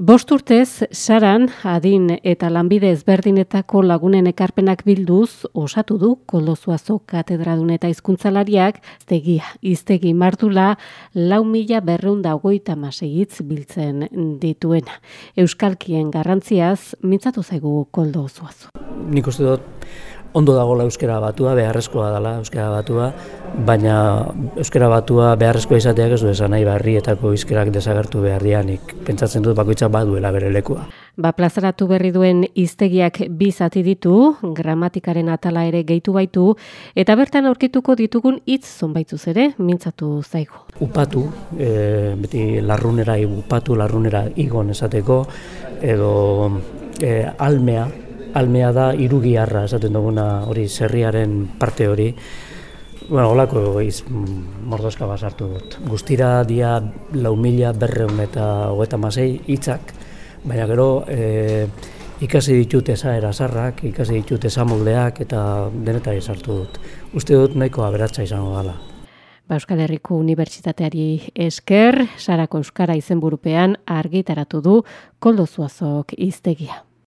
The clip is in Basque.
Bost urtez, saran, adin eta lanbide ezberdinetako lagunen ekarpenak bilduz, osatu du koldozuazo katedradun eta izkuntzalariak, iztegi, iztegi martula, lau mila berreunda ogoita masegitz biltzen dituena. Euskalkien garrantziaz, mintzatu zaigu koldozuazo. Nik uste dut, ondo dagoela euskara batua, beharrezkoa dela euskara batua, baina euskara batua beharrezkoa izateak ez du esan nahi barrietako izkerak desagertu behar dianik. Pentsatzen dut bakoitza baduela bere lekua. Ba, plazaratu berri duen iztegiak bizati ditu, gramatikaren atala ere gehitu baitu, eta bertan aurkituko ditugun hitz zonbaitzuz ere, mintzatu zaigu. Upatu, e, beti larrunera, upatu larrunera igon esateko, edo e, almea, almea da irugiarra esaten duguna hori zerriaren parte hori. Bueno, holako iz mordoska basartu dut. Guztira dia lau mila berreun eta hogeta masei hitzak, baina gero e, ikasi ditut esaera sarrak, ikasi ditut esamoldeak eta denetari sartu dut. Uste dut nahiko aberatsa izango dela. Ba, Euskal Herriko Unibertsitateari esker, Sarako Euskara izenburupean argitaratu du koldozuazok iztegia.